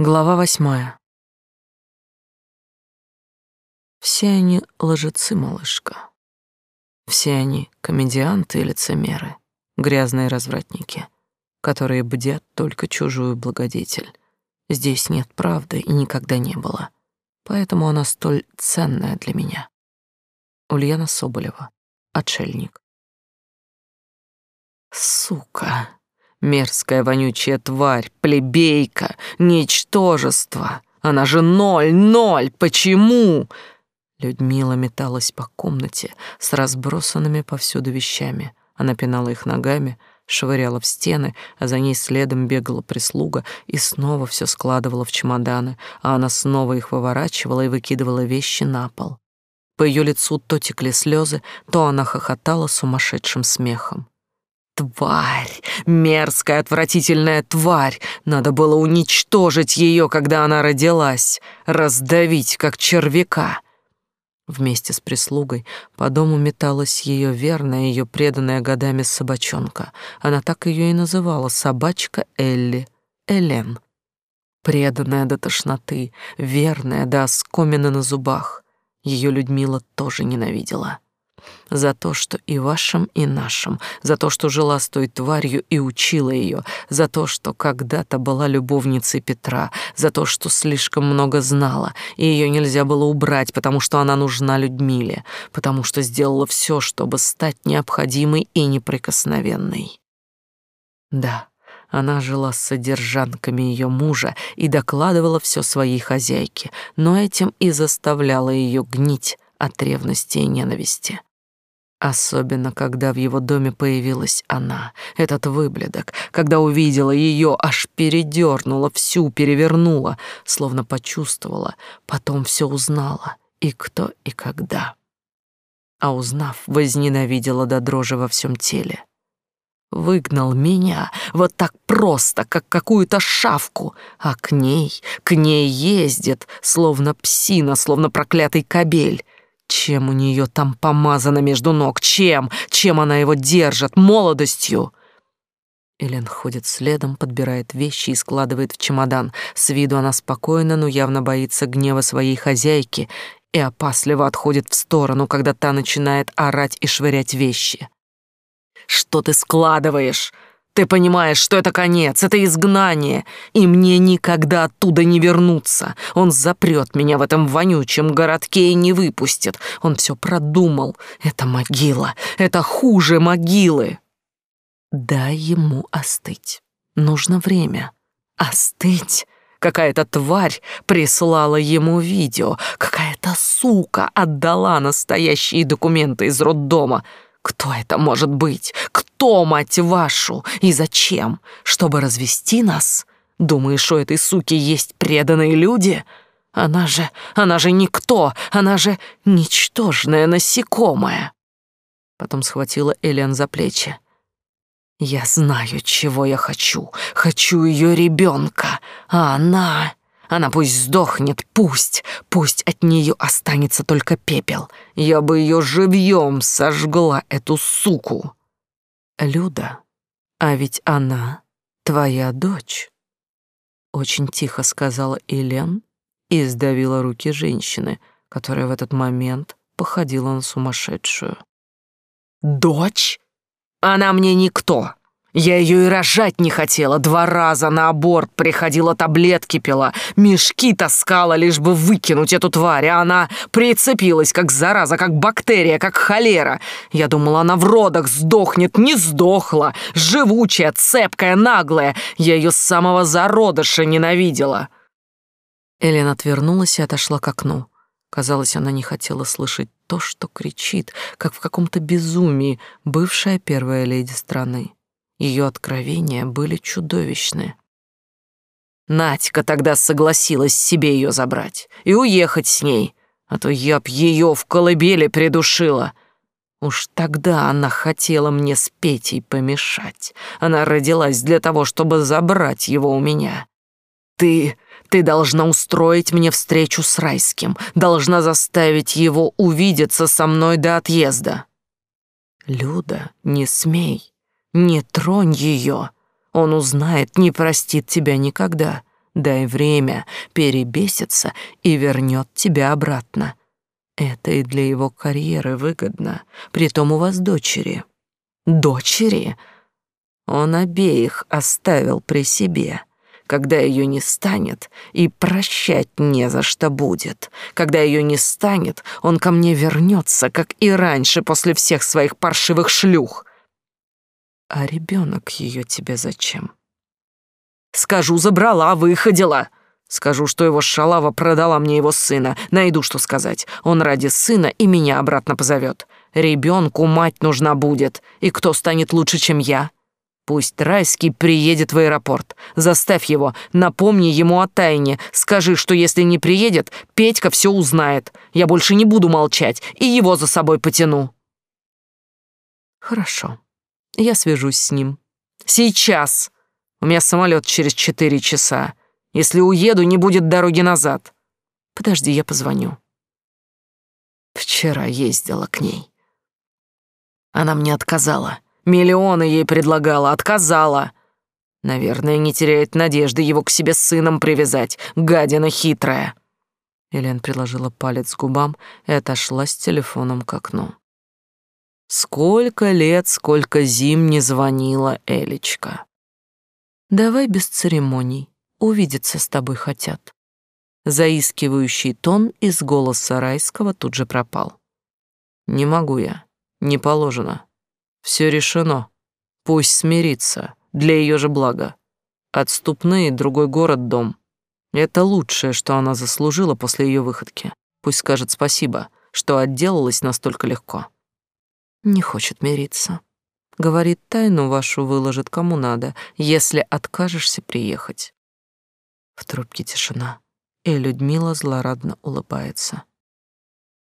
Глава восьмая. Все они лжецы, малышка. Все они комедианты и лицемеры, грязные развратники, которые бдят только чужую благодетель. Здесь нет правды и никогда не было. Поэтому она столь ценная для меня. Ульяна Соболева. Отшельник. Сука. Мерзкая вонючая тварь, плебейка, ничтожество. Она же ноль, ноль. Почему? Людмила металась по комнате с разбросанными повсюду вещами. Она пинала их ногами, швыряла в стены, а за ней следом бегала прислуга и снова все складывала в чемоданы, а она снова их выворачивала и выкидывала вещи на пол. По ее лицу то текли слезы, то она хохотала сумасшедшим смехом. Тварь, мерзкая, отвратительная тварь. Надо было уничтожить ее, когда она родилась, раздавить, как червяка. Вместе с прислугой по дому металась ее верная, ее преданная годами собачонка. Она так ее и называла — собачка Элли, Элен. Преданная до тошноты, верная до оскомины на зубах. Ее Людмила тоже ненавидела за то, что и вашим, и нашим, за то, что жила с той тварью и учила ее, за то, что когда-то была любовницей Петра, за то, что слишком много знала, и ее нельзя было убрать, потому что она нужна Людмиле, потому что сделала все, чтобы стать необходимой и неприкосновенной. Да, она жила с содержанками ее мужа и докладывала все своей хозяйке, но этим и заставляла ее гнить от ревности и ненависти. Особенно, когда в его доме появилась она, этот выблядок, когда увидела ее, аж передернула, всю перевернула, словно почувствовала, потом все узнала, и кто, и когда. А узнав, возненавидела до дрожи во всем теле. Выгнал меня вот так просто, как какую-то шавку, а к ней, к ней ездит, словно псина, словно проклятый кобель — чем у нее там помазано между ног? Чем? Чем она его держит? Молодостью? Элен ходит следом, подбирает вещи и складывает в чемодан. С виду она спокойна, но явно боится гнева своей хозяйки и опасливо отходит в сторону, когда та начинает орать и швырять вещи. «Что ты складываешь?» Ты понимаешь, что это конец, это изгнание, и мне никогда оттуда не вернуться. Он запрет меня в этом вонючем городке и не выпустит. Он все продумал. Это могила, это хуже могилы. Дай ему остыть. Нужно время. Остыть? Какая-то тварь прислала ему видео. Какая-то сука отдала настоящие документы из роддома. Кто это может быть? Кто, мать вашу? И зачем? Чтобы развести нас? Думаешь, у этой суки есть преданные люди? Она же, она же никто, она же ничтожное насекомое. Потом схватила Элен за плечи. Я знаю, чего я хочу. Хочу ее ребенка, а она... Она пусть сдохнет, пусть, пусть от нее останется только пепел. Я бы ее живьем сожгла, эту суку. Люда, а ведь она твоя дочь. Очень тихо сказала Элен и сдавила руки женщины, которая в этот момент походила на сумасшедшую. «Дочь? Она мне никто!» Я ее и рожать не хотела, два раза на аборт приходила, таблетки пила, мешки таскала, лишь бы выкинуть эту тварь, а она прицепилась, как зараза, как бактерия, как холера. Я думала, она в родах сдохнет, не сдохла, живучая, цепкая, наглая. Я ее с самого зародыша ненавидела. Элен отвернулась и отошла к окну. Казалось, она не хотела слышать то, что кричит, как в каком-то безумии бывшая первая леди страны. Ее откровения были чудовищны. Надька тогда согласилась себе ее забрать и уехать с ней, а то я б ее в колыбели придушила. Уж тогда она хотела мне с Петей помешать. Она родилась для того, чтобы забрать его у меня. Ты... ты должна устроить мне встречу с Райским, должна заставить его увидеться со мной до отъезда. Люда, не смей. Не тронь ее. Он узнает, не простит тебя никогда. Дай время, перебесится и вернет тебя обратно. Это и для его карьеры выгодно. Притом у вас дочери. Дочери? Он обеих оставил при себе. Когда ее не станет, и прощать не за что будет. Когда ее не станет, он ко мне вернется, как и раньше, после всех своих паршивых шлюх. А ребенок ее тебе зачем? Скажу, забрала, выходила. Скажу, что его шалава продала мне его сына. Найду, что сказать. Он ради сына и меня обратно позовет. Ребенку мать нужна будет. И кто станет лучше, чем я? Пусть Райский приедет в аэропорт. Заставь его, напомни ему о тайне. Скажи, что если не приедет, Петька все узнает. Я больше не буду молчать и его за собой потяну. Хорошо. Я свяжусь с ним. Сейчас. У меня самолет через четыре часа. Если уеду, не будет дороги назад. Подожди, я позвоню. Вчера ездила к ней. Она мне отказала. Миллионы ей предлагала, отказала. Наверное, не теряет надежды его к себе сыном привязать. Гадина хитрая. Элен приложила палец к губам и отошла с телефоном к окну. Сколько лет, сколько зим не звонила Элечка. Давай без церемоний. Увидеться с тобой хотят. Заискивающий тон из голоса Райского тут же пропал. Не могу я. Не положено. Все решено. Пусть смирится. Для ее же блага. Отступные, другой город, дом. Это лучшее, что она заслужила после ее выходки. Пусть скажет спасибо, что отделалась настолько легко. Не хочет мириться. Говорит, тайну вашу выложит кому надо, если откажешься приехать. В трубке тишина, и Людмила злорадно улыбается.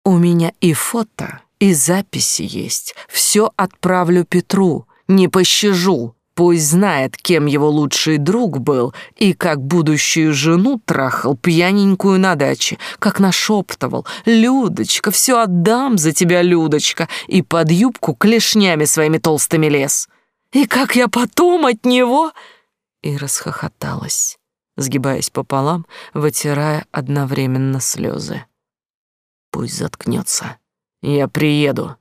У меня и фото, и записи есть. Все отправлю Петру, не пощажу. Пусть знает, кем его лучший друг был и как будущую жену трахал пьяненькую на даче, как нашептывал «Людочка, все отдам за тебя, Людочка!» и под юбку клешнями своими толстыми лез. «И как я потом от него...» И расхохоталась, сгибаясь пополам, вытирая одновременно слезы. «Пусть заткнется. Я приеду».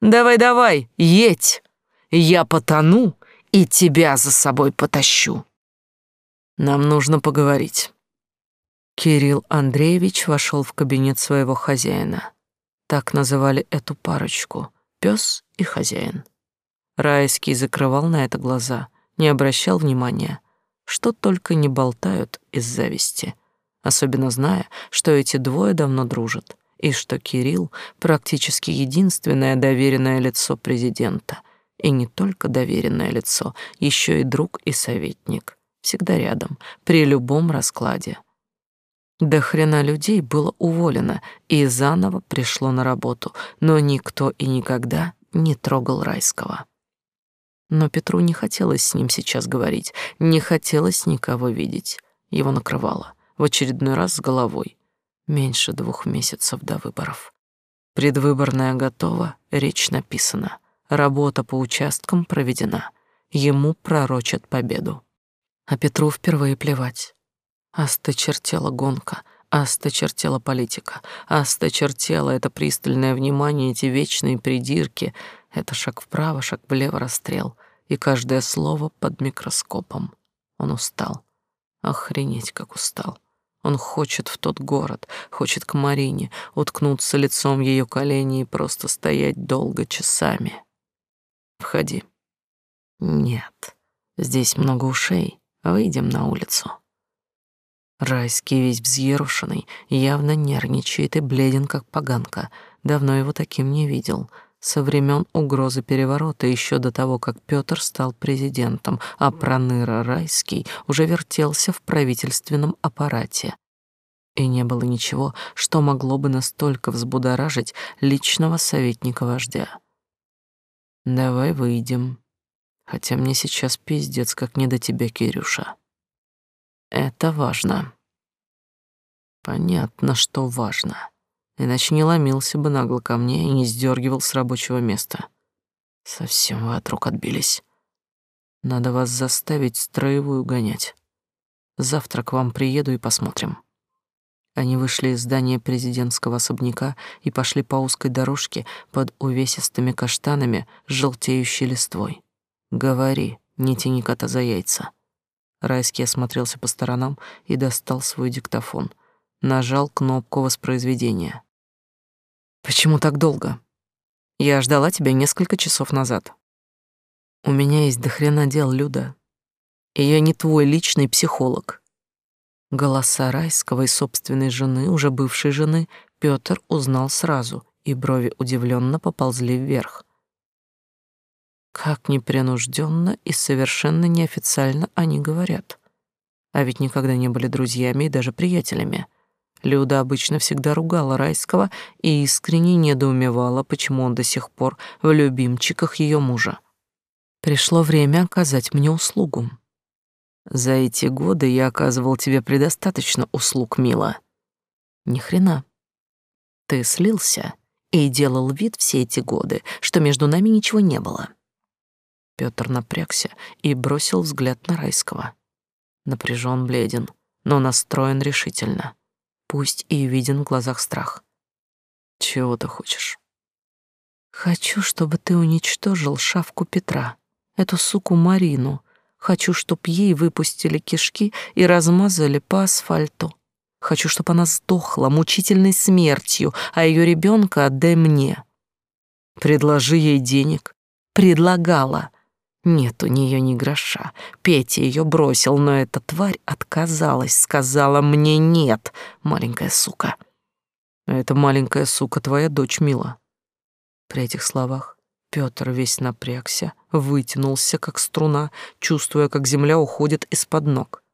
«Давай-давай, едь! Я потону!» И тебя за собой потащу. Нам нужно поговорить. Кирилл Андреевич вошел в кабинет своего хозяина. Так называли эту парочку — пес и хозяин. Райский закрывал на это глаза, не обращал внимания, что только не болтают из зависти, особенно зная, что эти двое давно дружат, и что Кирилл практически единственное доверенное лицо президента — и не только доверенное лицо, еще и друг и советник. Всегда рядом, при любом раскладе. До хрена людей было уволено и заново пришло на работу, но никто и никогда не трогал Райского. Но Петру не хотелось с ним сейчас говорить, не хотелось никого видеть. Его накрывало, в очередной раз с головой. Меньше двух месяцев до выборов. Предвыборная готова, речь написана — Работа по участкам проведена. Ему пророчат победу. А Петру впервые плевать. Осточертела гонка, осточертела политика, осточертела это пристальное внимание, эти вечные придирки. Это шаг вправо, шаг влево, расстрел. И каждое слово под микроскопом. Он устал. Охренеть, как устал. Он хочет в тот город, хочет к Марине, уткнуться лицом в ее колени и просто стоять долго часами. Входи. Нет, здесь много ушей. Выйдем на улицу. Райский весь взъерошенный, явно нервничает и бледен, как поганка. Давно его таким не видел. Со времен угрозы переворота, еще до того, как Петр стал президентом, а Проныра Райский уже вертелся в правительственном аппарате. И не было ничего, что могло бы настолько взбудоражить личного советника вождя. Давай выйдем. Хотя мне сейчас пиздец, как не до тебя, Кирюша. Это важно. Понятно, что важно. Иначе не ломился бы нагло ко мне и не сдергивал с рабочего места. Совсем вы от рук отбились. Надо вас заставить строевую гонять. Завтра к вам приеду и посмотрим. Они вышли из здания президентского особняка и пошли по узкой дорожке под увесистыми каштанами с желтеющей листвой. «Говори, не тяни кота за яйца». Райский осмотрелся по сторонам и достал свой диктофон. Нажал кнопку воспроизведения. «Почему так долго? Я ждала тебя несколько часов назад. У меня есть дохрена дел, Люда. И я не твой личный психолог. Голоса Райского и собственной жены, уже бывшей жены, Пётр узнал сразу, и брови удивленно поползли вверх. Как непринужденно и совершенно неофициально они говорят. А ведь никогда не были друзьями и даже приятелями. Люда обычно всегда ругала Райского и искренне недоумевала, почему он до сих пор в любимчиках ее мужа. Пришло время оказать мне услугу. За эти годы я оказывал тебе предостаточно услуг, мила. Ни хрена. Ты слился и делал вид все эти годы, что между нами ничего не было. Пётр напрягся и бросил взгляд на Райского. Напряжен, бледен, но настроен решительно. Пусть и виден в глазах страх. Чего ты хочешь? Хочу, чтобы ты уничтожил шавку Петра, эту суку Марину, Хочу, чтоб ей выпустили кишки и размазали по асфальту. Хочу, чтобы она сдохла мучительной смертью, а ее ребенка отдай мне. Предложи ей денег. Предлагала. Нет у нее ни гроша. Петя ее бросил, но эта тварь отказалась, сказала мне нет, маленькая сука. Эта маленькая сука твоя дочь Мила. При этих словах Пётр весь напрягся, вытянулся, как струна, чувствуя, как земля уходит из-под ног.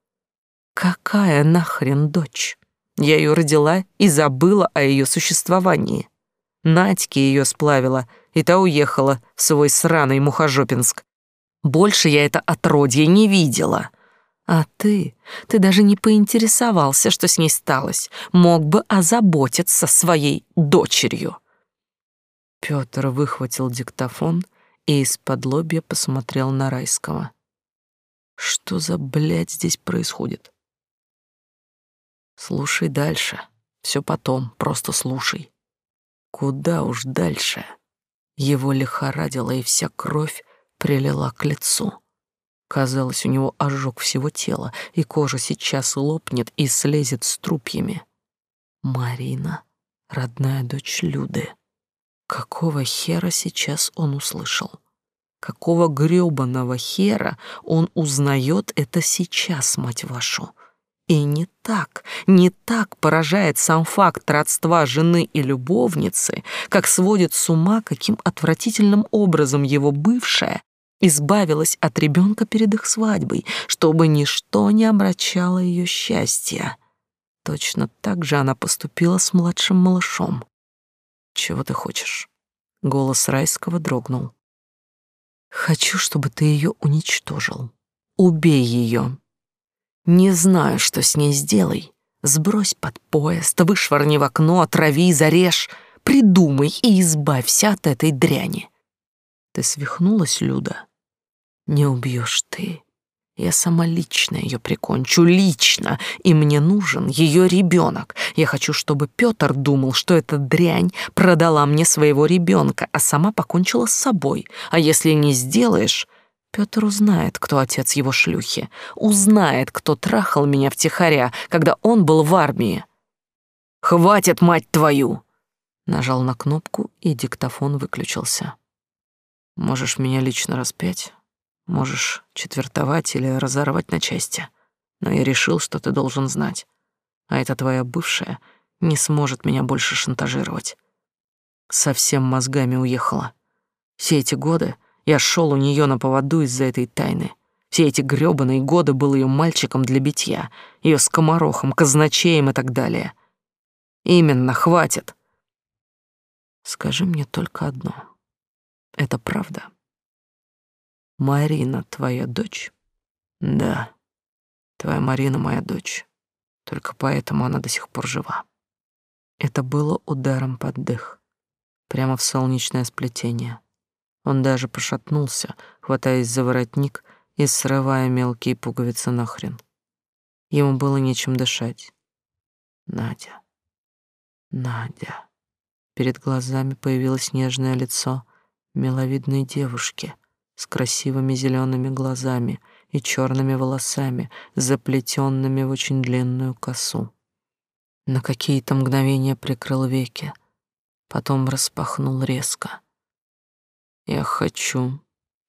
«Какая нахрен дочь? Я ее родила и забыла о ее существовании. Надьке ее сплавила, и та уехала в свой сраный Мухожопинск. Больше я это отродье не видела. А ты, ты даже не поинтересовался, что с ней сталось, мог бы озаботиться своей дочерью». Пётр выхватил диктофон и из-под лобья посмотрел на Райского. Что за блядь здесь происходит? Слушай дальше. Все потом, просто слушай. Куда уж дальше? Его лихорадило, и вся кровь прилила к лицу. Казалось, у него ожог всего тела, и кожа сейчас лопнет и слезет с трупьями. Марина, родная дочь Люды. Какого хера сейчас он услышал? Какого грёбаного хера он узнает это сейчас, мать вашу? И не так, не так поражает сам факт родства жены и любовницы, как сводит с ума, каким отвратительным образом его бывшая избавилась от ребенка перед их свадьбой, чтобы ничто не омрачало ее счастье. Точно так же она поступила с младшим малышом. Чего ты хочешь? Голос Райского дрогнул. Хочу, чтобы ты ее уничтожил. Убей ее. Не знаю, что с ней сделай. Сбрось под поезд, вышвырни в окно, отрави, зарежь. Придумай и избавься от этой дряни. Ты свихнулась, Люда? Не убьешь ты. Я сама лично ее прикончу, лично, и мне нужен ее ребенок. Я хочу, чтобы Петр думал, что эта дрянь продала мне своего ребенка, а сама покончила с собой. А если не сделаешь, Петр узнает, кто отец его шлюхи, узнает, кто трахал меня втихаря, когда он был в армии. «Хватит, мать твою!» Нажал на кнопку, и диктофон выключился. «Можешь меня лично распять?» Можешь четвертовать или разорвать на части. Но я решил, что ты должен знать. А эта твоя бывшая не сможет меня больше шантажировать. Совсем мозгами уехала. Все эти годы я шел у нее на поводу из-за этой тайны. Все эти грёбаные годы был ее мальчиком для битья, ее скоморохом, казначеем и так далее. Именно, хватит. Скажи мне только одно. Это правда? Марина твоя дочь? Да, твоя Марина моя дочь. Только поэтому она до сих пор жива. Это было ударом под дых, прямо в солнечное сплетение. Он даже пошатнулся, хватаясь за воротник и срывая мелкие пуговицы нахрен. Ему было нечем дышать. Надя. Надя. Перед глазами появилось нежное лицо миловидной девушки с красивыми зелеными глазами и черными волосами, заплетенными в очень длинную косу. На какие-то мгновения прикрыл веки, потом распахнул резко. Я хочу,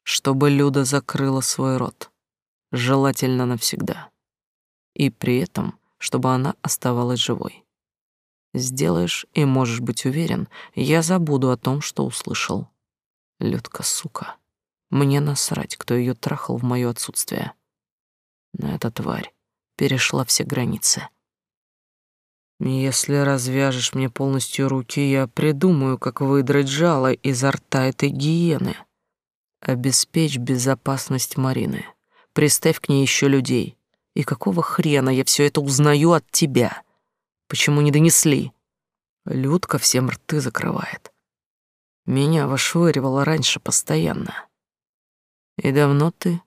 чтобы Люда закрыла свой рот, желательно навсегда, и при этом, чтобы она оставалась живой. Сделаешь, и можешь быть уверен, я забуду о том, что услышал. Людка, сука. Мне насрать, кто ее трахал в моё отсутствие. Но эта тварь перешла все границы. Если развяжешь мне полностью руки, я придумаю, как выдрать жало изо рта этой гиены. Обеспечь безопасность Марины. Приставь к ней еще людей. И какого хрена я все это узнаю от тебя? Почему не донесли? Людка всем рты закрывает. Меня вышвыривала раньше постоянно. И давно ты?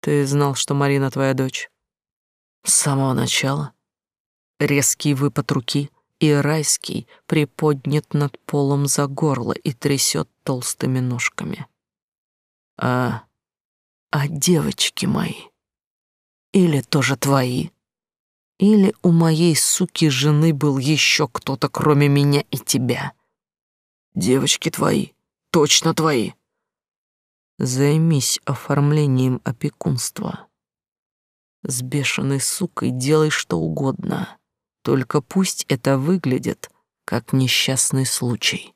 Ты знал, что Марина твоя дочь? С самого начала. Резкий выпад руки, и райский приподнят над полом за горло и трясет толстыми ножками. А... а девочки мои? Или тоже твои? Или у моей суки жены был еще кто-то, кроме меня и тебя? Девочки твои, точно твои. Займись оформлением опекунства. С бешеной сукой делай что угодно, только пусть это выглядит как несчастный случай.